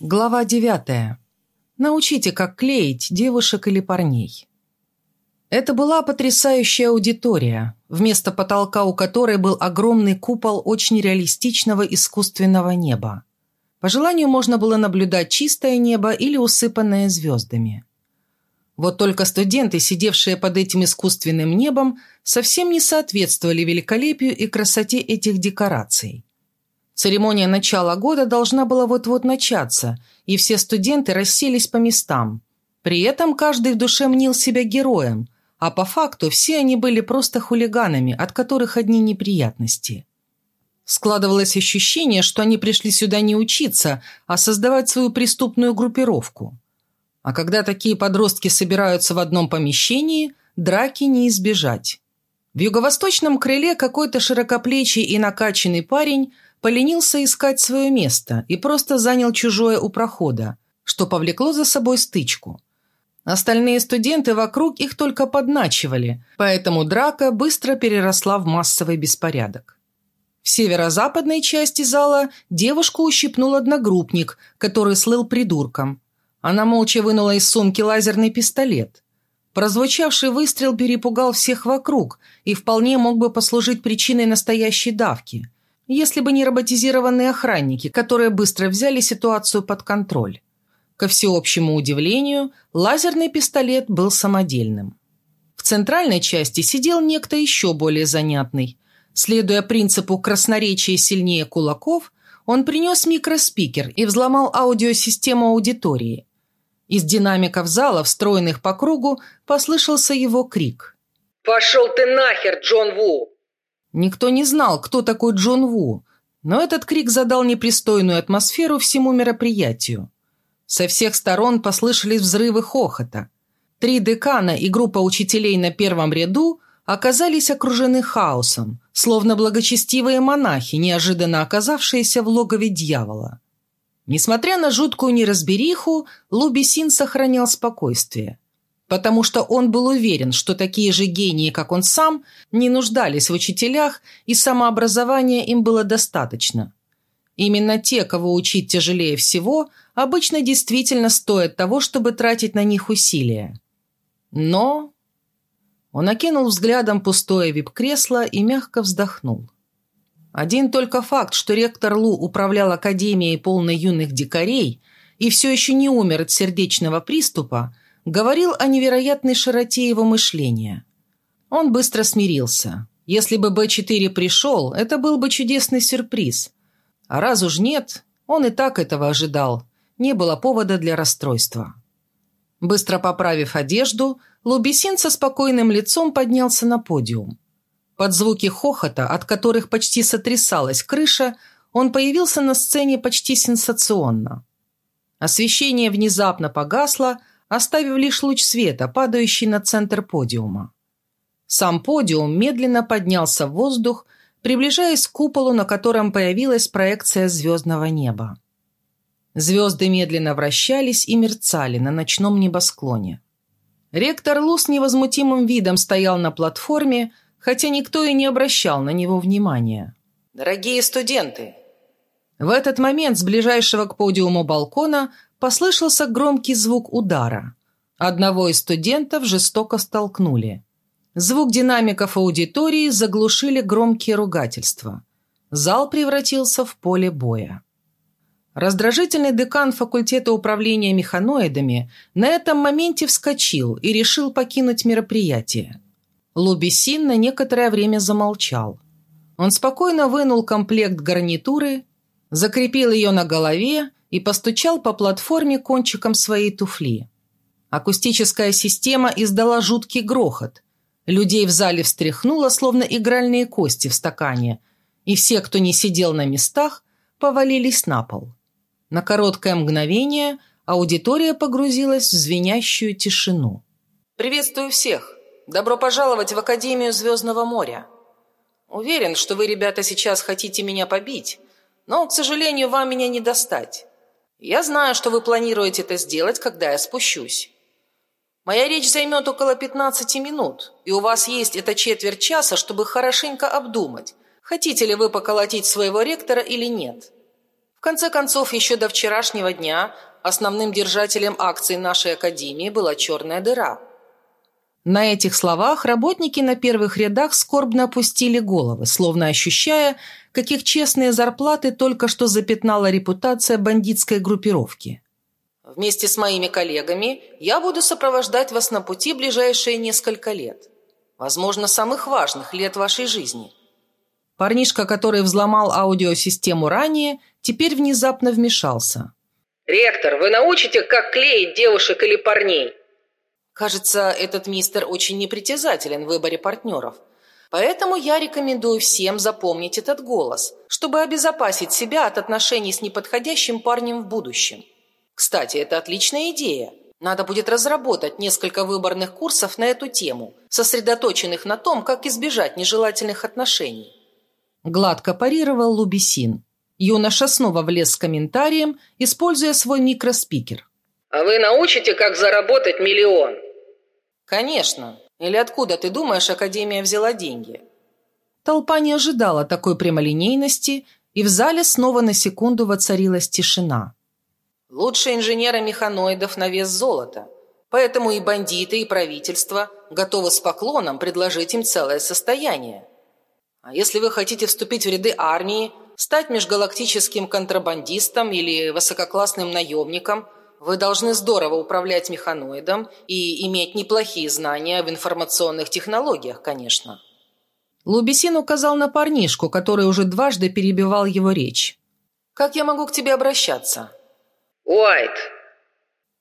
Глава девятая. Научите, как клеить девушек или парней. Это была потрясающая аудитория, вместо потолка у которой был огромный купол очень реалистичного искусственного неба. По желанию можно было наблюдать чистое небо или усыпанное звездами. Вот только студенты, сидевшие под этим искусственным небом, совсем не соответствовали великолепию и красоте этих декораций. Церемония начала года должна была вот-вот начаться, и все студенты расселись по местам. При этом каждый в душе мнил себя героем, а по факту все они были просто хулиганами, от которых одни неприятности. Складывалось ощущение, что они пришли сюда не учиться, а создавать свою преступную группировку. А когда такие подростки собираются в одном помещении, драки не избежать. В юго-восточном крыле какой-то широкоплечий и накачанный парень – поленился искать свое место и просто занял чужое у прохода, что повлекло за собой стычку. Остальные студенты вокруг их только подначивали, поэтому драка быстро переросла в массовый беспорядок. В северо-западной части зала девушку ущипнул одногруппник, который слыл придурком. Она молча вынула из сумки лазерный пистолет. Прозвучавший выстрел перепугал всех вокруг и вполне мог бы послужить причиной настоящей давки – если бы не роботизированные охранники, которые быстро взяли ситуацию под контроль. Ко всеобщему удивлению, лазерный пистолет был самодельным. В центральной части сидел некто еще более занятный. Следуя принципу красноречия сильнее кулаков, он принес микроспикер и взломал аудиосистему аудитории. Из динамиков зала, встроенных по кругу, послышался его крик. «Пошел ты нахер, Джон Ву!» Никто не знал, кто такой Джон Ву, но этот крик задал непристойную атмосферу всему мероприятию. Со всех сторон послышались взрывы хохота. Три декана и группа учителей на первом ряду оказались окружены хаосом, словно благочестивые монахи, неожиданно оказавшиеся в логове дьявола. Несмотря на жуткую неразбериху, Лубисин сохранял спокойствие потому что он был уверен, что такие же гении, как он сам, не нуждались в учителях, и самообразования им было достаточно. Именно те, кого учить тяжелее всего, обычно действительно стоят того, чтобы тратить на них усилия. Но... Он окинул взглядом пустое вип-кресло и мягко вздохнул. Один только факт, что ректор Лу управлял академией полной юных дикарей и все еще не умер от сердечного приступа, говорил о невероятной широте его мышления. Он быстро смирился. Если бы Б-4 пришел, это был бы чудесный сюрприз. А раз уж нет, он и так этого ожидал. Не было повода для расстройства. Быстро поправив одежду, Лубисин со спокойным лицом поднялся на подиум. Под звуки хохота, от которых почти сотрясалась крыша, он появился на сцене почти сенсационно. Освещение внезапно погасло, оставив лишь луч света, падающий на центр подиума. Сам подиум медленно поднялся в воздух, приближаясь к куполу, на котором появилась проекция звездного неба. Звезды медленно вращались и мерцали на ночном небосклоне. Ректор Лу с невозмутимым видом стоял на платформе, хотя никто и не обращал на него внимания. «Дорогие студенты!» В этот момент с ближайшего к подиуму балкона послышался громкий звук удара. Одного из студентов жестоко столкнули. Звук динамиков аудитории заглушили громкие ругательства. Зал превратился в поле боя. Раздражительный декан факультета управления механоидами на этом моменте вскочил и решил покинуть мероприятие. Лубисин на некоторое время замолчал. Он спокойно вынул комплект гарнитуры, закрепил ее на голове и постучал по платформе кончиком своей туфли. Акустическая система издала жуткий грохот. Людей в зале встряхнуло, словно игральные кости в стакане, и все, кто не сидел на местах, повалились на пол. На короткое мгновение аудитория погрузилась в звенящую тишину. «Приветствую всех! Добро пожаловать в Академию Звездного моря! Уверен, что вы, ребята, сейчас хотите меня побить, но, к сожалению, вам меня не достать. Я знаю, что вы планируете это сделать, когда я спущусь. Моя речь займет около 15 минут, и у вас есть эта четверть часа, чтобы хорошенько обдумать, хотите ли вы поколотить своего ректора или нет. В конце концов, еще до вчерашнего дня основным держателем акций нашей академии была черная дыра. На этих словах работники на первых рядах скорбно опустили головы, словно ощущая, каких честные зарплаты только что запятнала репутация бандитской группировки. Вместе с моими коллегами я буду сопровождать вас на пути ближайшие несколько лет. Возможно, самых важных лет вашей жизни. Парнишка, который взломал аудиосистему ранее, теперь внезапно вмешался. «Ректор, вы научите, как клеить девушек или парней?» Кажется, этот мистер очень непритязателен в выборе партнеров. Поэтому я рекомендую всем запомнить этот голос, чтобы обезопасить себя от отношений с неподходящим парнем в будущем. Кстати, это отличная идея. Надо будет разработать несколько выборных курсов на эту тему, сосредоточенных на том, как избежать нежелательных отношений. Гладко парировал Лубисин. Юноша снова влез с комментарием, используя свой микроспикер. «А вы научите, как заработать миллион?» «Конечно. Или откуда, ты думаешь, Академия взяла деньги?» Толпа не ожидала такой прямолинейности, и в зале снова на секунду воцарилась тишина. Лучшие инженеры механоидов на вес золота. Поэтому и бандиты, и правительство готовы с поклоном предложить им целое состояние. А если вы хотите вступить в ряды армии, стать межгалактическим контрабандистом или высококлассным наемником, вы должны здорово управлять механоидом и иметь неплохие знания в информационных технологиях, конечно. Лубисин указал на парнишку, который уже дважды перебивал его речь. «Как я могу к тебе обращаться?» «Уайт».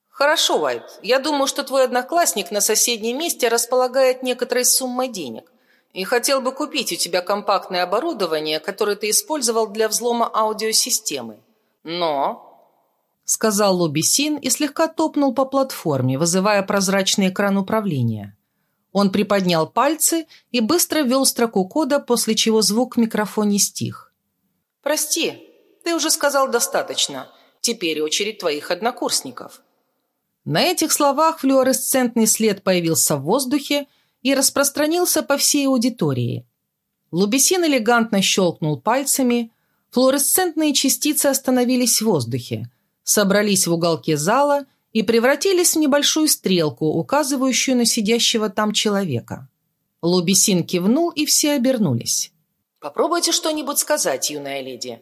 «Хорошо, Уайт. Я думаю, что твой одноклассник на соседнем месте располагает некоторой суммой денег и хотел бы купить у тебя компактное оборудование, которое ты использовал для взлома аудиосистемы. Но...» Сказал Лобисин и слегка топнул по платформе, вызывая прозрачный экран управления. Он приподнял пальцы и быстро ввел строку кода, после чего звук в микрофоне стих. «Прости, ты уже сказал достаточно. Теперь очередь твоих однокурсников». На этих словах флуоресцентный след появился в воздухе и распространился по всей аудитории. Лубесин элегантно щелкнул пальцами, флуоресцентные частицы остановились в воздухе, собрались в уголке зала и превратились в небольшую стрелку, указывающую на сидящего там человека. Лубесин кивнул, и все обернулись. «Попробуйте что-нибудь сказать, юная леди»,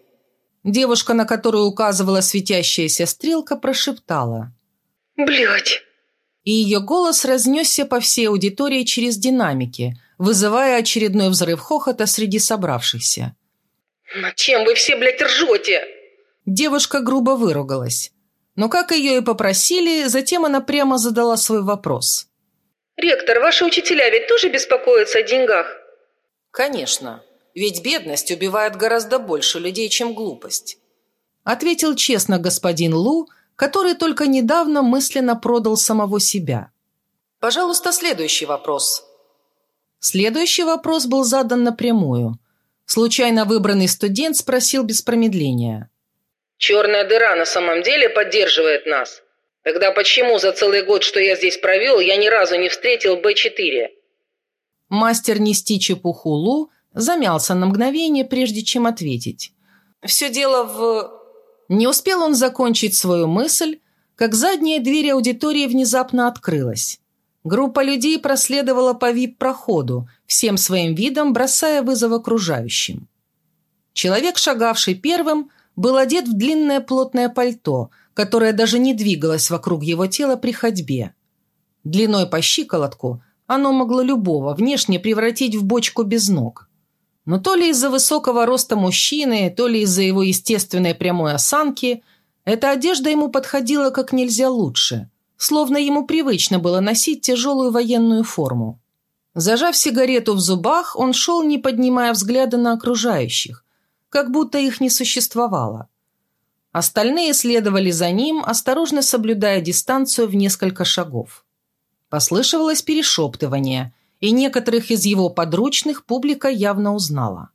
Девушка, на которую указывала светящаяся стрелка, прошептала. «Блядь!» И ее голос разнесся по всей аудитории через динамики, вызывая очередной взрыв хохота среди собравшихся. «Над чем вы все, блядь, ржете?» Девушка грубо выругалась. Но, как ее и попросили, затем она прямо задала свой вопрос. «Ректор, ваши учителя ведь тоже беспокоятся о деньгах?» «Конечно. Ведь бедность убивает гораздо больше людей, чем глупость. Ответил честно господин Лу, который только недавно мысленно продал самого себя. Пожалуйста, следующий вопрос. Следующий вопрос был задан напрямую. Случайно выбранный студент спросил без промедления. «Черная дыра на самом деле поддерживает нас? Тогда почему за целый год, что я здесь провел, я ни разу не встретил Б-4?» Мастер нести чепуху Лу Замялся на мгновение, прежде чем ответить. «Все дело в...» Не успел он закончить свою мысль, как задняя дверь аудитории внезапно открылась. Группа людей проследовала по вип-проходу, всем своим видом бросая вызов окружающим. Человек, шагавший первым, был одет в длинное плотное пальто, которое даже не двигалось вокруг его тела при ходьбе. Длиной по щиколотку оно могло любого внешне превратить в бочку без ног. Но то ли из-за высокого роста мужчины, то ли из-за его естественной прямой осанки, эта одежда ему подходила как нельзя лучше, словно ему привычно было носить тяжелую военную форму. Зажав сигарету в зубах, он шел, не поднимая взгляда на окружающих, как будто их не существовало. Остальные следовали за ним, осторожно соблюдая дистанцию в несколько шагов. Послышивалось перешептывание – и некоторых из его подручных публика явно узнала.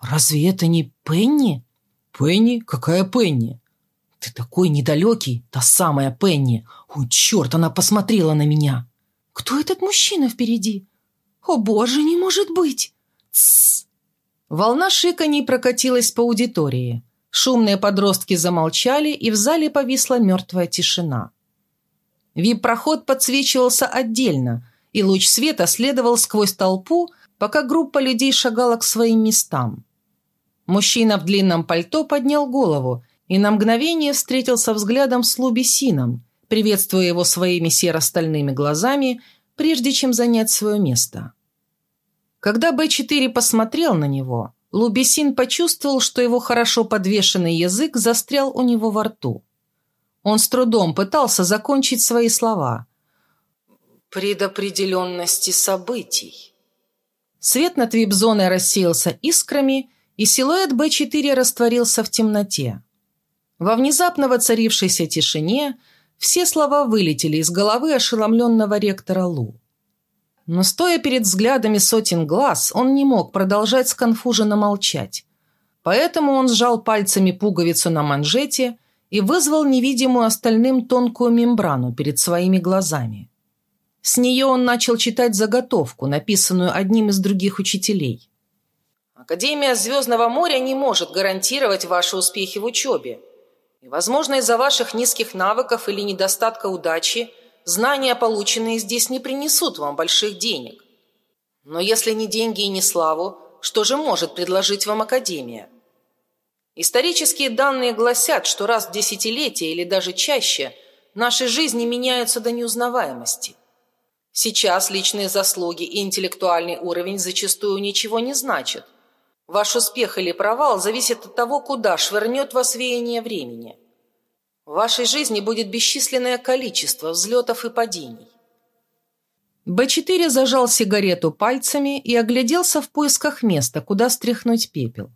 «Разве это не Пенни?» «Пенни? Какая Пенни?» «Ты такой недалекий, та самая Пенни! О, черт, она посмотрела на меня!» «Кто этот мужчина впереди?» «О, боже, не может быть!» «Тссс!» Волна шиканий прокатилась по аудитории. Шумные подростки замолчали, и в зале повисла мертвая тишина. Вип-проход подсвечивался отдельно, и луч света следовал сквозь толпу, пока группа людей шагала к своим местам. Мужчина в длинном пальто поднял голову и на мгновение встретился взглядом с Лубисином, приветствуя его своими серо-стальными глазами, прежде чем занять свое место. Когда Б-4 посмотрел на него, Лубисин почувствовал, что его хорошо подвешенный язык застрял у него во рту. Он с трудом пытался закончить свои слова. «Предопределенности событий». Свет над вип-зоной рассеялся искрами, и силуэт Б-4 растворился в темноте. Во внезапно воцарившейся тишине все слова вылетели из головы ошеломленного ректора Лу. Но стоя перед взглядами сотен глаз, он не мог продолжать сконфуженно молчать. Поэтому он сжал пальцами пуговицу на манжете и вызвал невидимую остальным тонкую мембрану перед своими глазами. С нее он начал читать заготовку, написанную одним из других учителей. «Академия Звездного моря не может гарантировать ваши успехи в учебе. И, возможно, из-за ваших низких навыков или недостатка удачи – знания, полученные здесь, не принесут вам больших денег. Но если не деньги и не славу, что же может предложить вам Академия? Исторические данные гласят, что раз в десятилетие или даже чаще наши жизни меняются до неузнаваемости. Сейчас личные заслуги и интеллектуальный уровень зачастую ничего не значат. Ваш успех или провал зависит от того, куда швырнет вас веяние времени. В вашей жизни будет бесчисленное количество взлетов и падений. Б4 зажал сигарету пальцами и огляделся в поисках места, куда стряхнуть пепел.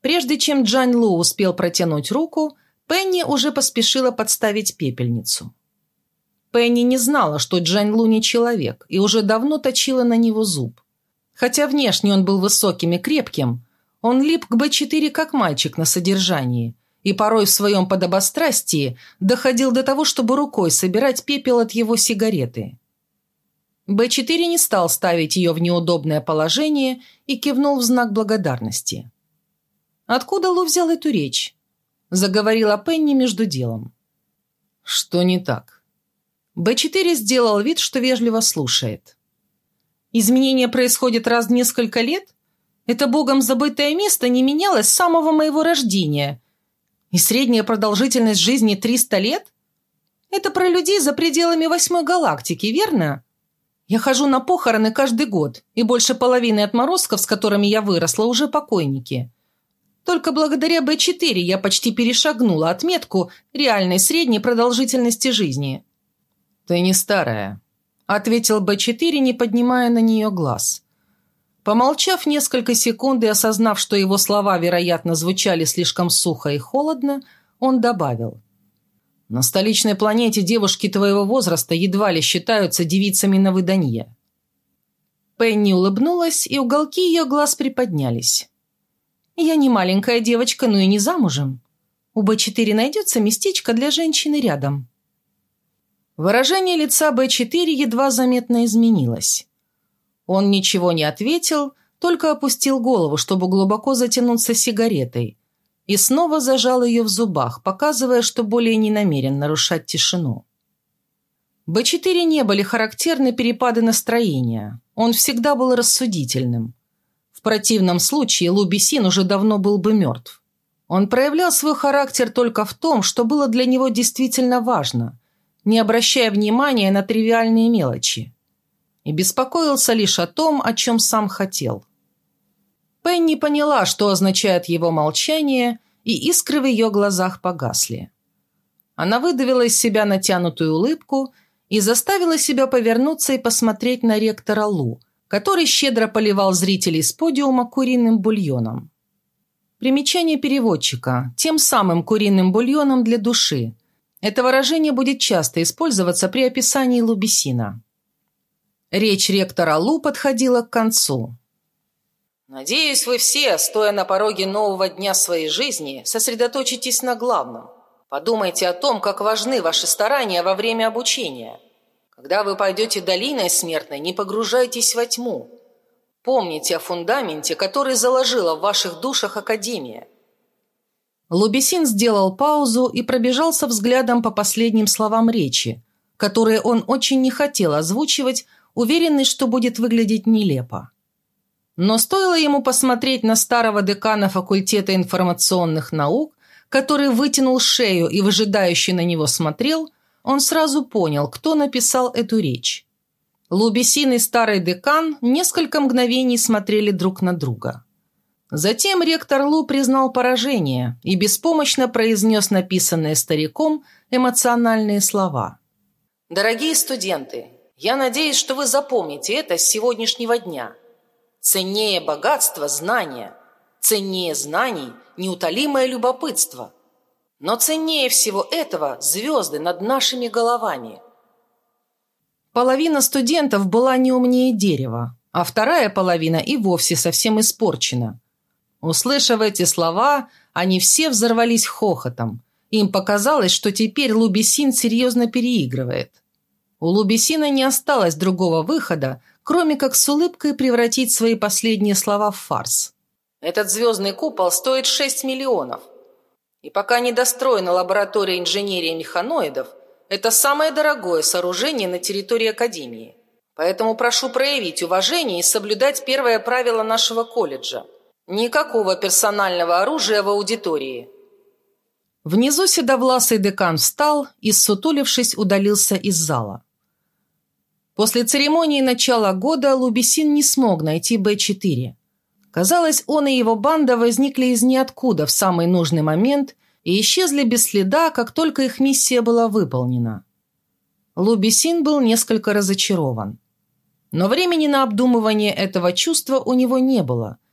Прежде чем Джань Лу успел протянуть руку, Пенни уже поспешила подставить пепельницу. Пенни не знала, что Джань Лу не человек, и уже давно точила на него зуб. Хотя внешне он был высоким и крепким, он лип к Б4 как мальчик на содержании – и порой в своем подобострастии доходил до того, чтобы рукой собирать пепел от его сигареты. Б4 не стал ставить ее в неудобное положение и кивнул в знак благодарности. «Откуда Лу взял эту речь?» – заговорила Пенни между делом. «Что не так?» Б4 сделал вид, что вежливо слушает. «Изменения происходят раз в несколько лет? Это богом забытое место не менялось с самого моего рождения, и средняя продолжительность жизни 300 лет? Это про людей за пределами восьмой галактики, верно? Я хожу на похороны каждый год, и больше половины отморозков, с которыми я выросла, уже покойники. Только благодаря Б4 я почти перешагнула отметку реальной средней продолжительности жизни. «Ты не старая», — ответил Б4, не поднимая на нее глаз. Помолчав несколько секунд и осознав, что его слова, вероятно, звучали слишком сухо и холодно, он добавил. «На столичной планете девушки твоего возраста едва ли считаются девицами на выданье». Пенни улыбнулась, и уголки ее глаз приподнялись. «Я не маленькая девочка, но и не замужем. У Б4 найдется местечко для женщины рядом». Выражение лица Б4 едва заметно изменилось. Он ничего не ответил, только опустил голову, чтобы глубоко затянуться сигаретой, и снова зажал ее в зубах, показывая, что более не намерен нарушать тишину. Б4 не были характерны перепады настроения. Он всегда был рассудительным. В противном случае Лубисин уже давно был бы мертв. Он проявлял свой характер только в том, что было для него действительно важно, не обращая внимания на тривиальные мелочи и беспокоился лишь о том, о чем сам хотел. Пенни поняла, что означает его молчание, и искры в ее глазах погасли. Она выдавила из себя натянутую улыбку и заставила себя повернуться и посмотреть на ректора Лу, который щедро поливал зрителей с подиума куриным бульоном. Примечание переводчика – тем самым куриным бульоном для души. Это выражение будет часто использоваться при описании лубесина. Речь ректора Лу подходила к концу. «Надеюсь, вы все, стоя на пороге нового дня своей жизни, сосредоточитесь на главном. Подумайте о том, как важны ваши старания во время обучения. Когда вы пойдете долиной смертной, не погружайтесь во тьму. Помните о фундаменте, который заложила в ваших душах Академия. Лубесин сделал паузу и пробежался взглядом по последним словам речи, которые он очень не хотел озвучивать, уверенный, что будет выглядеть нелепо. Но стоило ему посмотреть на старого декана факультета информационных наук, который вытянул шею и выжидающе на него смотрел, он сразу понял, кто написал эту речь. Лубесин и старый декан несколько мгновений смотрели друг на друга. Затем ректор Лу признал поражение и беспомощно произнес написанные стариком эмоциональные слова. «Дорогие студенты, я надеюсь, что вы запомните это с сегодняшнего дня. Ценнее богатства – знания, ценнее знаний – неутолимое любопытство. Но ценнее всего этого – звезды над нашими головами». Половина студентов была не умнее дерева, а вторая половина и вовсе совсем испорчена – Услышав эти слова, они все взорвались хохотом. Им показалось, что теперь Лубисин серьезно переигрывает. У Лубисина не осталось другого выхода, кроме как с улыбкой превратить свои последние слова в фарс. «Этот звездный купол стоит 6 миллионов. И пока не достроена лаборатория инженерии механоидов, это самое дорогое сооружение на территории Академии. Поэтому прошу проявить уважение и соблюдать первое правило нашего колледжа – Никакого персонального оружия в аудитории. Внизу седовласый декан встал и, сутулившись, удалился из зала. После церемонии начала года Лубисин не смог найти Б-4. Казалось, он и его банда возникли из ниоткуда в самый нужный момент и исчезли без следа, как только их миссия была выполнена. Лубисин был несколько разочарован. Но времени на обдумывание этого чувства у него не было –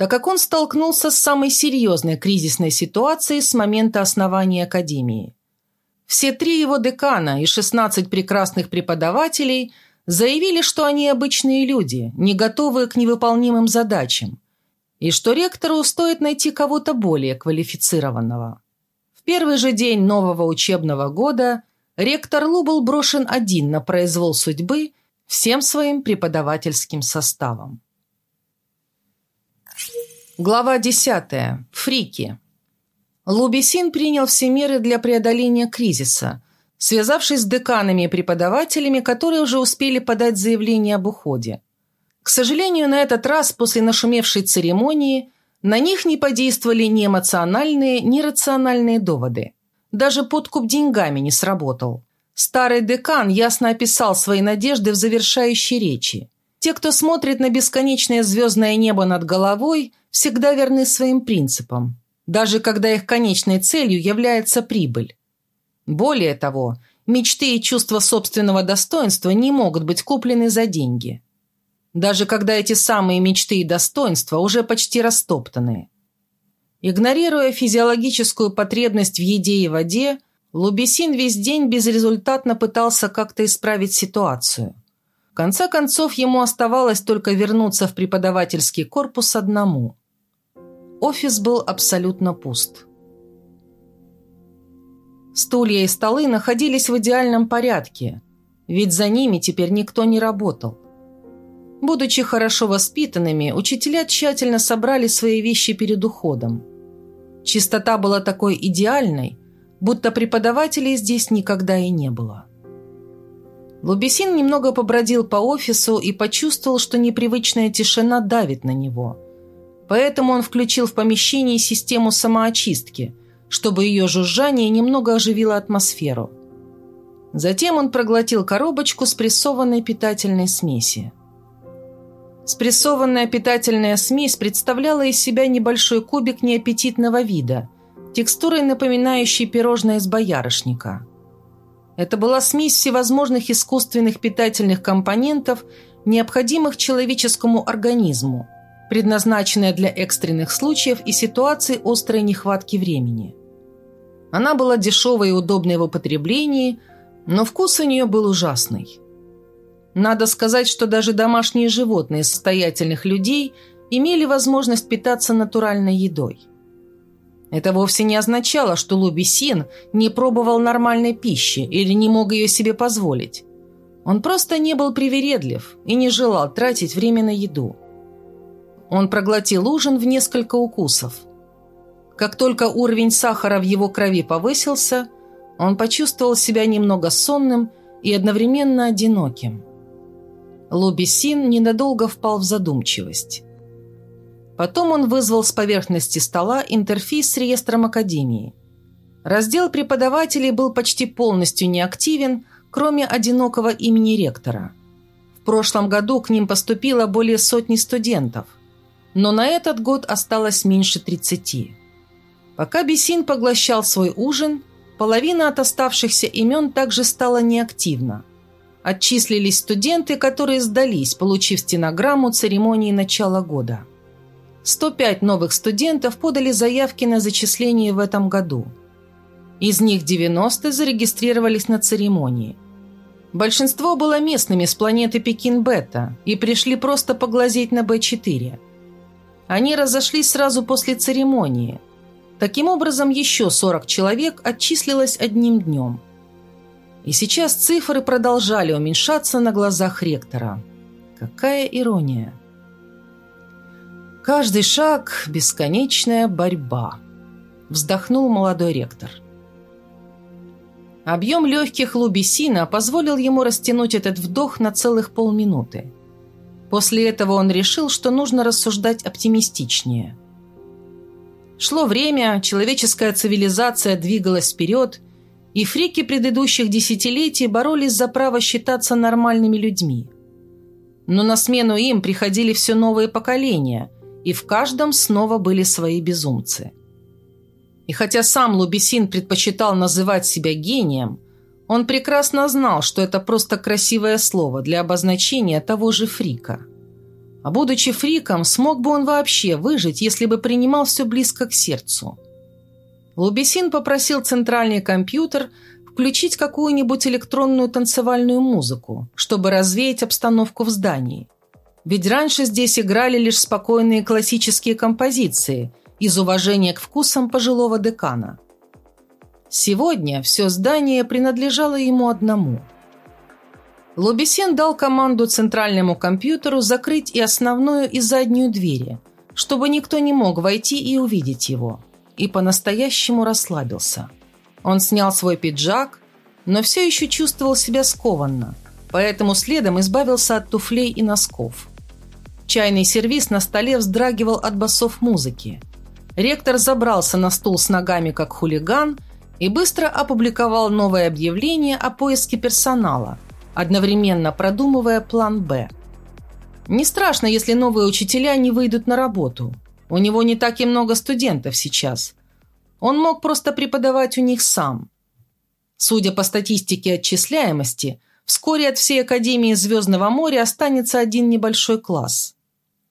так как он столкнулся с самой серьезной кризисной ситуацией с момента основания Академии. Все три его декана и 16 прекрасных преподавателей заявили, что они обычные люди, не готовые к невыполнимым задачам, и что ректору стоит найти кого-то более квалифицированного. В первый же день нового учебного года ректор Лу был брошен один на произвол судьбы всем своим преподавательским составом. Глава 10. Фрики. Лубисин принял все меры для преодоления кризиса, связавшись с деканами и преподавателями, которые уже успели подать заявление об уходе. К сожалению, на этот раз, после нашумевшей церемонии, на них не подействовали ни эмоциональные, ни рациональные доводы. Даже подкуп деньгами не сработал. Старый декан ясно описал свои надежды в завершающей речи. Те, кто смотрит на бесконечное звездное небо над головой – всегда верны своим принципам, даже когда их конечной целью является прибыль. Более того, мечты и чувство собственного достоинства не могут быть куплены за деньги. Даже когда эти самые мечты и достоинства уже почти растоптаны. Игнорируя физиологическую потребность в еде и воде, Лубесин весь день безрезультатно пытался как-то исправить ситуацию. В конце концов, ему оставалось только вернуться в преподавательский корпус одному. Офис был абсолютно пуст. Стулья и столы находились в идеальном порядке, ведь за ними теперь никто не работал. Будучи хорошо воспитанными, учителя тщательно собрали свои вещи перед уходом. Чистота была такой идеальной, будто преподавателей здесь никогда и не было. Лубесин немного побродил по офису и почувствовал, что непривычная тишина давит на него – Поэтому он включил в помещении систему самоочистки, чтобы ее жужжание немного оживило атмосферу. Затем он проглотил коробочку спрессованной питательной смеси. Спрессованная питательная смесь представляла из себя небольшой кубик неаппетитного вида, текстурой напоминающей пирожное из боярышника. Это была смесь всевозможных искусственных питательных компонентов, необходимых человеческому организму – предназначенная для экстренных случаев и ситуаций острой нехватки времени. Она была дешевой и удобной в употреблении, но вкус у нее был ужасный. Надо сказать, что даже домашние животные состоятельных людей имели возможность питаться натуральной едой. Это вовсе не означало, что Лубисин не пробовал нормальной пищи или не мог ее себе позволить. Он просто не был привередлив и не желал тратить время на еду. Он проглотил ужин в несколько укусов. Как только уровень сахара в его крови повысился, он почувствовал себя немного сонным и одновременно одиноким. Лубисин ненадолго впал в задумчивость. Потом он вызвал с поверхности стола интерфейс с реестром Академии. Раздел преподавателей был почти полностью неактивен, кроме одинокого имени ректора. В прошлом году к ним поступило более сотни студентов, но на этот год осталось меньше 30. Пока Бесин поглощал свой ужин, половина от оставшихся имен также стала неактивна. Отчислились студенты, которые сдались, получив стенограмму церемонии начала года. 105 новых студентов подали заявки на зачисление в этом году. Из них 90 зарегистрировались на церемонии. Большинство было местными с планеты Пекин-Бета и пришли просто поглазеть на Б-4. Они разошлись сразу после церемонии. Таким образом, еще 40 человек отчислилось одним днем. И сейчас цифры продолжали уменьшаться на глазах ректора. Какая ирония! Каждый шаг – бесконечная борьба. Вздохнул молодой ректор. Объем легких лубисина позволил ему растянуть этот вдох на целых полминуты. После этого он решил, что нужно рассуждать оптимистичнее. Шло время, человеческая цивилизация двигалась вперед, и фрики предыдущих десятилетий боролись за право считаться нормальными людьми. Но на смену им приходили все новые поколения – и в каждом снова были свои безумцы. И хотя сам Лубисин предпочитал называть себя гением, он прекрасно знал, что это просто красивое слово для обозначения того же фрика. А будучи фриком, смог бы он вообще выжить, если бы принимал все близко к сердцу. Лубисин попросил центральный компьютер включить какую-нибудь электронную танцевальную музыку, чтобы развеять обстановку в здании – ведь раньше здесь играли лишь спокойные классические композиции из уважения к вкусам пожилого декана. Сегодня все здание принадлежало ему одному. Лобесен дал команду центральному компьютеру закрыть и основную, и заднюю двери, чтобы никто не мог войти и увидеть его, и по-настоящему расслабился. Он снял свой пиджак, но все еще чувствовал себя скованно, поэтому следом избавился от туфлей и носков. Чайный сервиз на столе вздрагивал от басов музыки. Ректор забрался на стул с ногами, как хулиган, и быстро опубликовал новое объявление о поиске персонала, одновременно продумывая план «Б». Не страшно, если новые учителя не выйдут на работу. У него не так и много студентов сейчас. Он мог просто преподавать у них сам. Судя по статистике отчисляемости, вскоре от всей Академии Звездного моря останется один небольшой класс.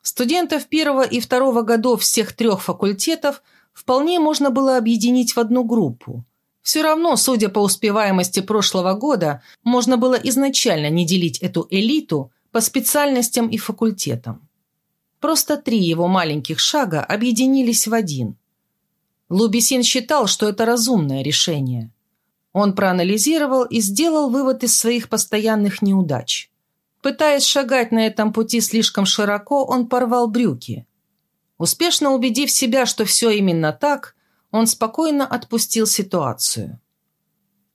Студентов первого и второго годов всех трех факультетов вполне можно было объединить в одну группу. Все равно, судя по успеваемости прошлого года, можно было изначально не делить эту элиту по специальностям и факультетам. Просто три его маленьких шага объединились в один. Лубисин считал, что это разумное решение. Он проанализировал и сделал вывод из своих постоянных неудач. Пытаясь шагать на этом пути слишком широко, он порвал брюки. Успешно убедив себя, что все именно так, он спокойно отпустил ситуацию.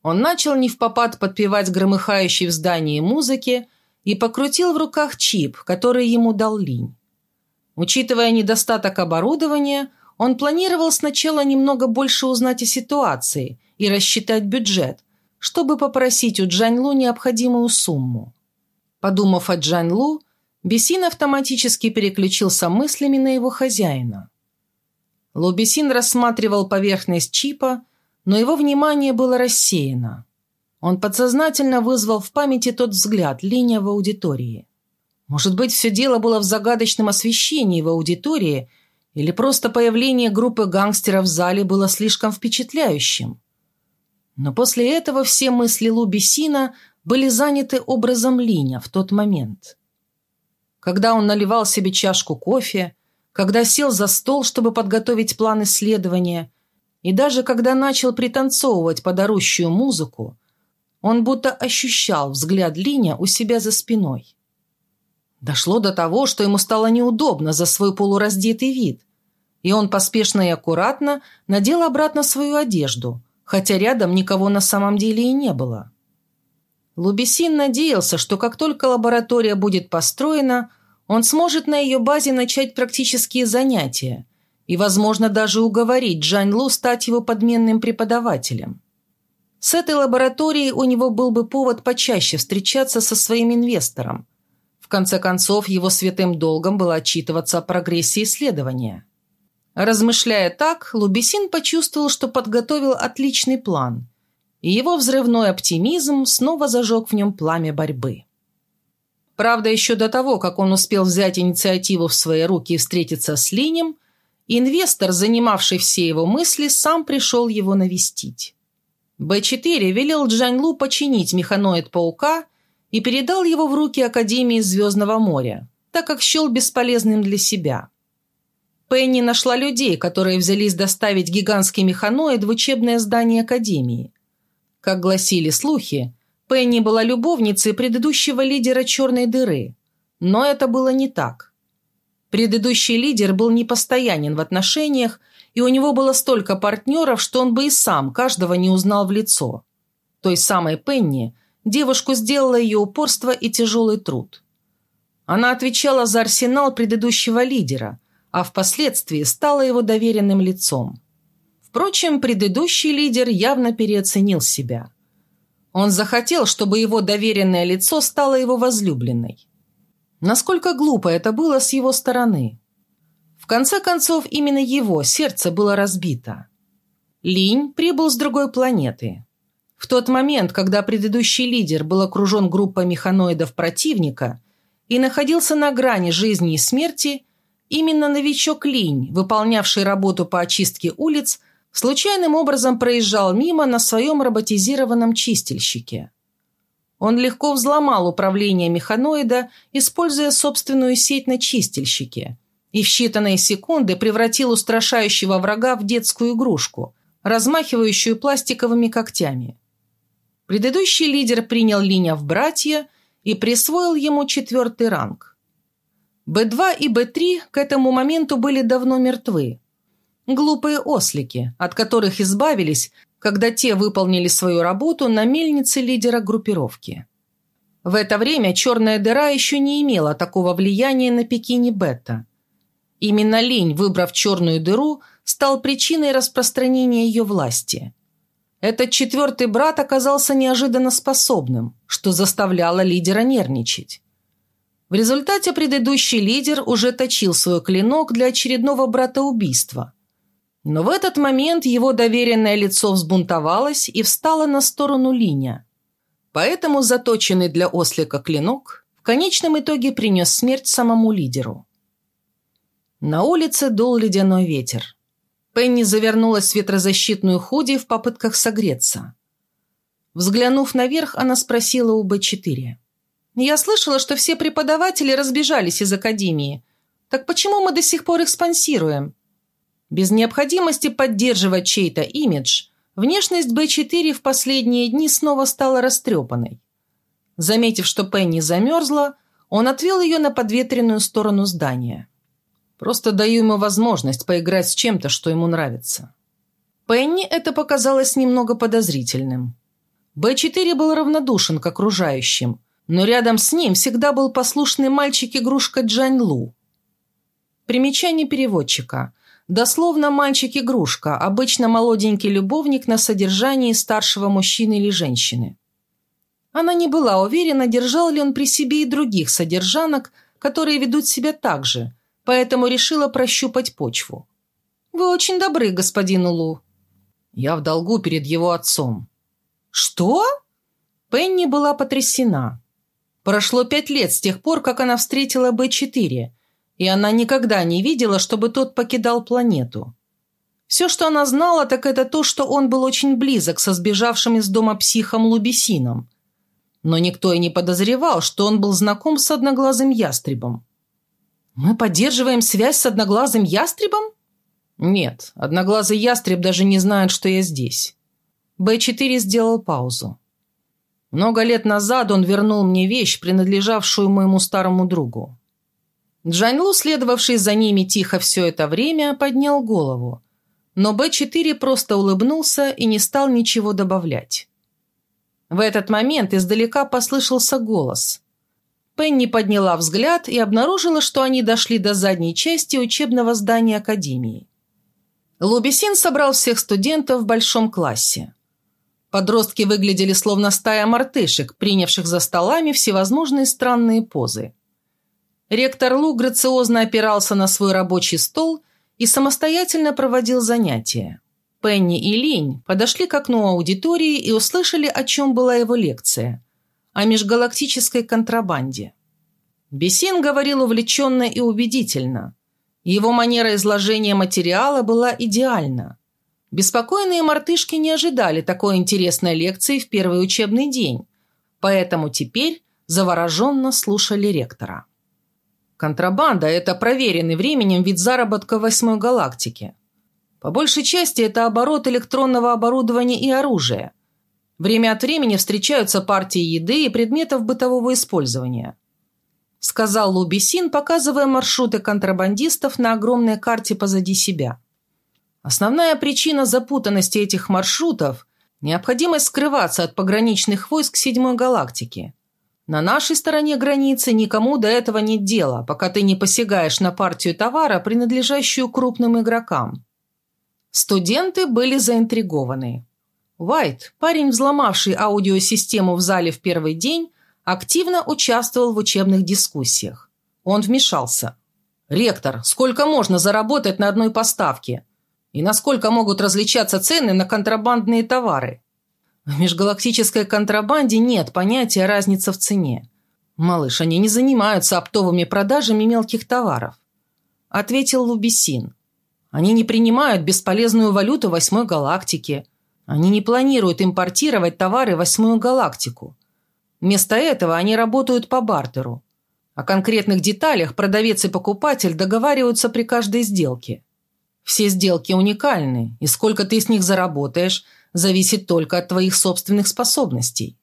Он начал не в попад подпевать громыхающей в здании музыки и покрутил в руках чип, который ему дал Линь. Учитывая недостаток оборудования, он планировал сначала немного больше узнать о ситуации и рассчитать бюджет, чтобы попросить у Джаньлу необходимую сумму. Подумав о Джан Лу, Бесин автоматически переключился мыслями на его хозяина. Лу Бесин рассматривал поверхность чипа, но его внимание было рассеяно. Он подсознательно вызвал в памяти тот взгляд Линя в аудитории. Может быть, все дело было в загадочном освещении в аудитории или просто появление группы гангстеров в зале было слишком впечатляющим. Но после этого все мысли Лу Бесина были заняты образом Линя в тот момент. Когда он наливал себе чашку кофе, когда сел за стол, чтобы подготовить план исследования, и даже когда начал пританцовывать под орущую музыку, он будто ощущал взгляд Линя у себя за спиной. Дошло до того, что ему стало неудобно за свой полураздетый вид, и он поспешно и аккуратно надел обратно свою одежду, хотя рядом никого на самом деле и не было. Лубесин надеялся, что как только лаборатория будет построена, он сможет на ее базе начать практические занятия и, возможно, даже уговорить Джань Лу стать его подменным преподавателем. С этой лабораторией у него был бы повод почаще встречаться со своим инвестором. В конце концов, его святым долгом было отчитываться о прогрессе исследования. Размышляя так, Лубесин почувствовал, что подготовил отличный план, и его взрывной оптимизм снова зажег в нем пламя борьбы. Правда, еще до того, как он успел взять инициативу в свои руки и встретиться с Линем, инвестор, занимавший все его мысли, сам пришел его навестить. Б-4 велел Джаньлу починить механоид паука и передал его в руки Академии Звездного моря, так как счел бесполезным для себя. Пенни нашла людей, которые взялись доставить гигантский механоид в учебное здание Академии. Как гласили слухи, Пенни была любовницей предыдущего лидера «Черной дыры». Но это было не так. Предыдущий лидер был непостоянен в отношениях, и у него было столько партнеров, что он бы и сам каждого не узнал в лицо. Той самой Пенни девушку сделала ее упорство и тяжелый труд. Она отвечала за арсенал предыдущего лидера, а впоследствии стала его доверенным лицом. Впрочем, предыдущий лидер явно переоценил себя – он захотел, чтобы его доверенное лицо стало его возлюбленной. Насколько глупо это было с его стороны. В конце концов, именно его сердце было разбито. Линь прибыл с другой планеты. В тот момент, когда предыдущий лидер был окружен группой механоидов противника и находился на грани жизни и смерти, именно новичок Линь, выполнявший работу по очистке улиц, случайным образом проезжал мимо на своем роботизированном чистильщике. Он легко взломал управление механоида, используя собственную сеть на чистильщике, и в считанные секунды превратил устрашающего врага в детскую игрушку, размахивающую пластиковыми когтями. Предыдущий лидер принял Линя в братья и присвоил ему четвертый ранг. Б2 и Б3 к этому моменту были давно мертвы, Глупые ослики, от которых избавились, когда те выполнили свою работу на мельнице лидера группировки. В это время черная дыра еще не имела такого влияния на Пекине Бета. Именно Линь, выбрав черную дыру, стал причиной распространения ее власти. Этот четвертый брат оказался неожиданно способным, что заставляло лидера нервничать. В результате предыдущий лидер уже точил свой клинок для очередного брата-убийства – но в этот момент его доверенное лицо взбунтовалось и встало на сторону Линя. Поэтому заточенный для ослика клинок в конечном итоге принес смерть самому лидеру. На улице дул ледяной ветер. Пенни завернулась в ветрозащитную худи в попытках согреться. Взглянув наверх, она спросила у Б4. «Я слышала, что все преподаватели разбежались из академии. Так почему мы до сих пор их спонсируем?» Без необходимости поддерживать чей-то имидж, внешность Б4 в последние дни снова стала растрепанной. Заметив, что Пенни замерзла, он отвел ее на подветренную сторону здания. Просто даю ему возможность поиграть с чем-то, что ему нравится. Пенни это показалось немного подозрительным. Б4 был равнодушен к окружающим, но рядом с ним всегда был послушный мальчик-игрушка Джань Лу. Примечание переводчика – Дословно мальчик-игрушка, обычно молоденький любовник на содержании старшего мужчины или женщины. Она не была уверена, держал ли он при себе и других содержанок, которые ведут себя так же, поэтому решила прощупать почву. «Вы очень добры, господин Улу». Я в долгу перед его отцом. «Что?» Пенни была потрясена. Прошло пять лет с тех пор, как она встретила Б-4, и она никогда не видела, чтобы тот покидал планету. Все, что она знала, так это то, что он был очень близок со сбежавшим из дома психом Лубесином. Но никто и не подозревал, что он был знаком с одноглазым ястребом. «Мы поддерживаем связь с одноглазым ястребом?» «Нет, одноглазый ястреб даже не знает, что я здесь». Б-4 сделал паузу. Много лет назад он вернул мне вещь, принадлежавшую моему старому другу. Джаньлу, следовавший за ними тихо все это время, поднял голову. Но Б-4 просто улыбнулся и не стал ничего добавлять. В этот момент издалека послышался голос. Пенни подняла взгляд и обнаружила, что они дошли до задней части учебного здания Академии. Лубисин собрал всех студентов в большом классе. Подростки выглядели словно стая мартышек, принявших за столами всевозможные странные позы. Ректор Лу грациозно опирался на свой рабочий стол и самостоятельно проводил занятия. Пенни и Линь подошли к окну аудитории и услышали, о чем была его лекция – о межгалактической контрабанде. Бесин говорил увлеченно и убедительно. Его манера изложения материала была идеальна. Беспокойные мартышки не ожидали такой интересной лекции в первый учебный день, поэтому теперь завороженно слушали ректора. Контрабанда – это проверенный временем вид заработка восьмой галактике. По большей части это оборот электронного оборудования и оружия. Время от времени встречаются партии еды и предметов бытового использования. Сказал Лубисин, показывая маршруты контрабандистов на огромной карте позади себя. Основная причина запутанности этих маршрутов – необходимость скрываться от пограничных войск седьмой галактики. На нашей стороне границы никому до этого нет дела, пока ты не посягаешь на партию товара, принадлежащую крупным игрокам. Студенты были заинтригованы. Уайт, парень, взломавший аудиосистему в зале в первый день, активно участвовал в учебных дискуссиях. Он вмешался. «Ректор, сколько можно заработать на одной поставке? И насколько могут различаться цены на контрабандные товары? В межгалактической контрабанде нет понятия разницы в цене. Малыш, они не занимаются оптовыми продажами мелких товаров. Ответил Лубисин. Они не принимают бесполезную валюту восьмой галактики. Они не планируют импортировать товары восьмую галактику. Вместо этого они работают по бартеру. О конкретных деталях продавец и покупатель договариваются при каждой сделке. Все сделки уникальны, и сколько ты с них заработаешь, зависит только от твоих собственных способностей.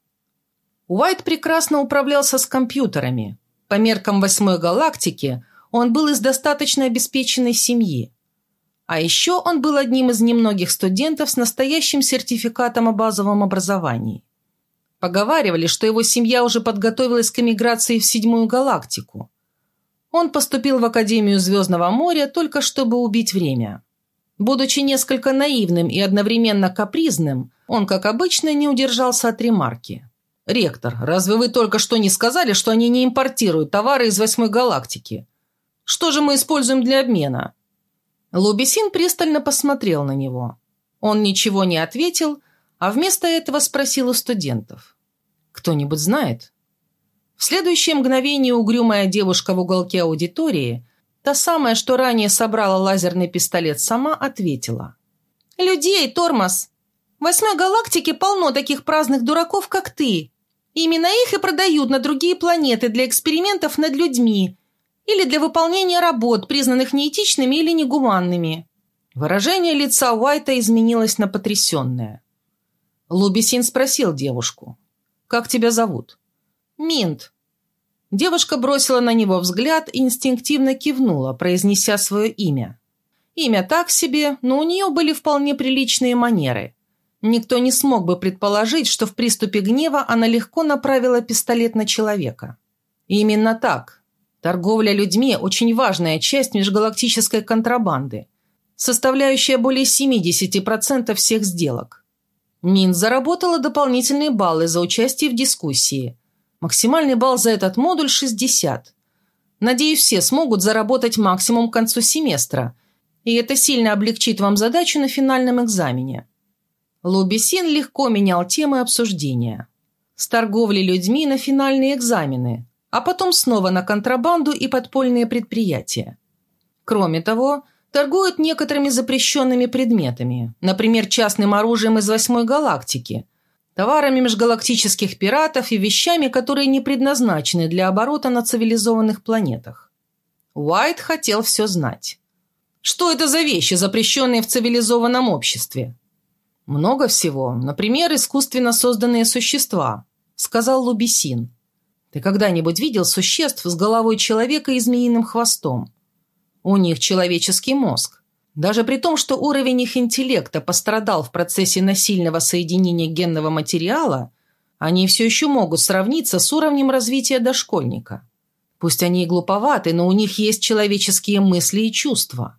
Уайт прекрасно управлялся с компьютерами. По меркам восьмой галактики он был из достаточно обеспеченной семьи. А еще он был одним из немногих студентов с настоящим сертификатом о базовом образовании. Поговаривали, что его семья уже подготовилась к эмиграции в седьмую галактику. Он поступил в Академию Звездного моря только чтобы убить время. Будучи несколько наивным и одновременно капризным, он, как обычно, не удержался от ремарки. «Ректор, разве вы только что не сказали, что они не импортируют товары из восьмой галактики? Что же мы используем для обмена?» Лубисин пристально посмотрел на него. Он ничего не ответил, а вместо этого спросил у студентов. «Кто-нибудь знает?» В следующее мгновение угрюмая девушка в уголке аудитории, та самая, что ранее собрала лазерный пистолет сама, ответила. «Людей, тормоз! В восьмой галактике полно таких праздных дураков, как ты. Именно их и продают на другие планеты для экспериментов над людьми или для выполнения работ, признанных неэтичными или негуманными». Выражение лица Уайта изменилось на потрясенное. Лубисин спросил девушку. «Как тебя зовут?» «Минт». Девушка бросила на него взгляд и инстинктивно кивнула, произнеся свое имя. Имя так себе, но у нее были вполне приличные манеры. Никто не смог бы предположить, что в приступе гнева она легко направила пистолет на человека. Именно так. Торговля людьми – очень важная часть межгалактической контрабанды, составляющая более 70% всех сделок. Мин заработала дополнительные баллы за участие в дискуссии – Максимальный балл за этот модуль 60. Надеюсь, все смогут заработать максимум к концу семестра, и это сильно облегчит вам задачу на финальном экзамене. Лубисин легко менял темы обсуждения. С торговли людьми на финальные экзамены, а потом снова на контрабанду и подпольные предприятия. Кроме того, торгуют некоторыми запрещенными предметами, например, частным оружием из восьмой галактики, товарами межгалактических пиратов и вещами, которые не предназначены для оборота на цивилизованных планетах. Уайт хотел все знать. Что это за вещи, запрещенные в цивилизованном обществе? Много всего. Например, искусственно созданные существа, сказал Лубисин. Ты когда-нибудь видел существ с головой человека и змеиным хвостом? У них человеческий мозг. Даже при том, что уровень их интеллекта пострадал в процессе насильного соединения генного материала, они все еще могут сравниться с уровнем развития дошкольника. Пусть они и глуповаты, но у них есть человеческие мысли и чувства.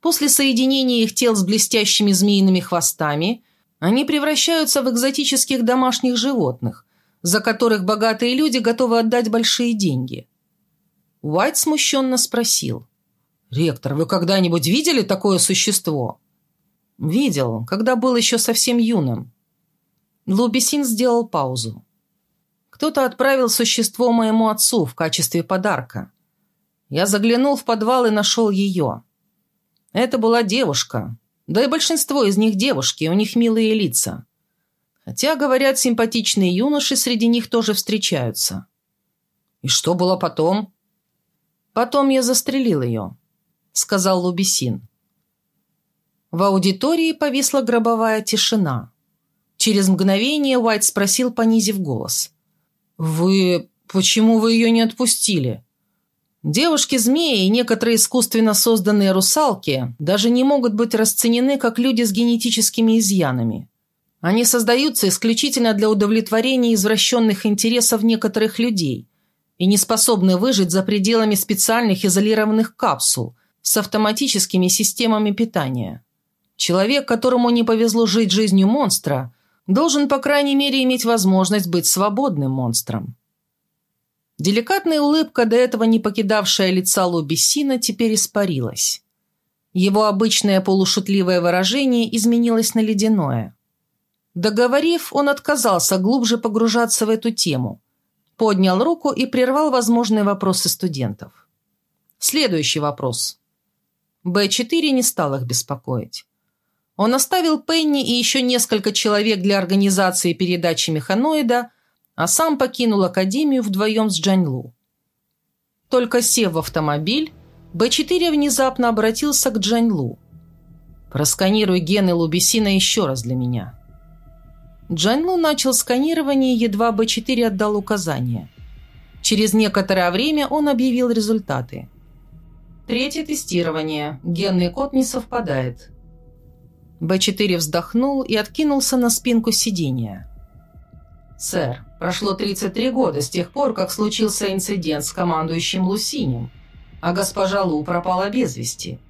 После соединения их тел с блестящими змеиными хвостами они превращаются в экзотических домашних животных, за которых богатые люди готовы отдать большие деньги. Уайт смущенно спросил. «Ректор, вы когда-нибудь видели такое существо?» «Видел, когда был еще совсем юным». Лубисин сделал паузу. «Кто-то отправил существо моему отцу в качестве подарка. Я заглянул в подвал и нашел ее. Это была девушка, да и большинство из них девушки, у них милые лица. Хотя, говорят, симпатичные юноши среди них тоже встречаются. И что было потом? Потом я застрелил ее, сказал Лубисин. В аудитории повисла гробовая тишина. Через мгновение Уайт спросил, понизив голос. «Вы... почему вы ее не отпустили?» Девушки-змеи и некоторые искусственно созданные русалки даже не могут быть расценены как люди с генетическими изъянами. Они создаются исключительно для удовлетворения извращенных интересов некоторых людей и не способны выжить за пределами специальных изолированных капсул с автоматическими системами питания. Человек, которому не повезло жить жизнью монстра, должен, по крайней мере, иметь возможность быть свободным монстром. Деликатная улыбка, до этого не покидавшая лица Лобесина, теперь испарилась. Его обычное полушутливое выражение изменилось на ледяное. Договорив, он отказался глубже погружаться в эту тему, поднял руку и прервал возможные вопросы студентов. Следующий вопрос. Б4 не стал их беспокоить. Он оставил Пенни и еще несколько человек для организации передачи механоида – а сам покинул академию вдвоем с Джаньлу. Только сев в автомобиль, Б4 внезапно обратился к Джаньлу. «Просканируй гены Лубисина еще раз для меня». Джаньлу начал сканирование, едва Б4 отдал указание. Через некоторое время он объявил результаты. Третье тестирование. Генный код не совпадает. Б4 вздохнул и откинулся на спинку сиденья. «Сэр, прошло 33 года с тех пор, как случился инцидент с командующим Лусинем, а госпожа Лу пропала без вести.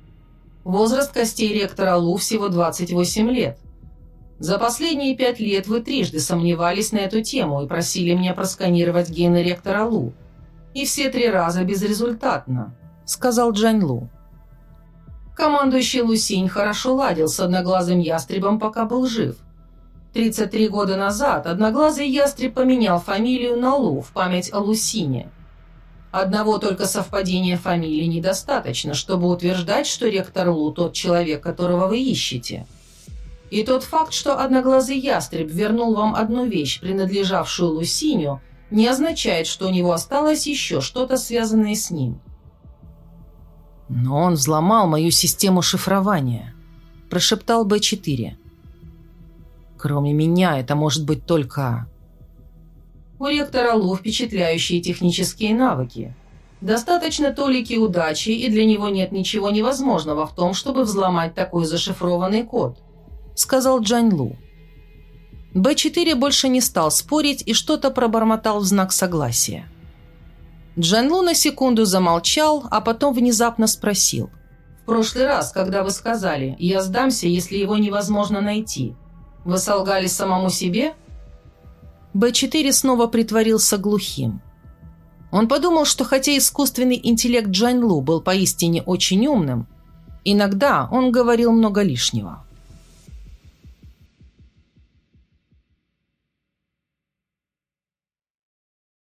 Возраст костей ректора Лу всего 28 лет. За последние пять лет вы трижды сомневались на эту тему и просили меня просканировать гены ректора Лу. И все три раза безрезультатно», — сказал Джань Лу. Командующий Лусинь хорошо ладил с одноглазым ястребом, пока был жив. 33 года назад одноглазый ястреб поменял фамилию на Лу в память о Лусине. Одного только совпадения фамилии недостаточно, чтобы утверждать, что ректор Лу тот человек, которого вы ищете. И тот факт, что одноглазый ястреб вернул вам одну вещь, принадлежавшую Лусиню, не означает, что у него осталось еще что-то, связанное с ним. «Но он взломал мою систему шифрования», – прошептал Б-4. Кроме меня, это может быть только... У ректора Лу впечатляющие технические навыки. Достаточно толики удачи, и для него нет ничего невозможного в том, чтобы взломать такой зашифрованный код», — сказал Джань Лу. Б4 больше не стал спорить и что-то пробормотал в знак согласия. Джан Лу на секунду замолчал, а потом внезапно спросил. «В прошлый раз, когда вы сказали, я сдамся, если его невозможно найти, вы солгали самому себе?» Б4 снова притворился глухим. Он подумал, что хотя искусственный интеллект Джань Лу был поистине очень умным, иногда он говорил много лишнего.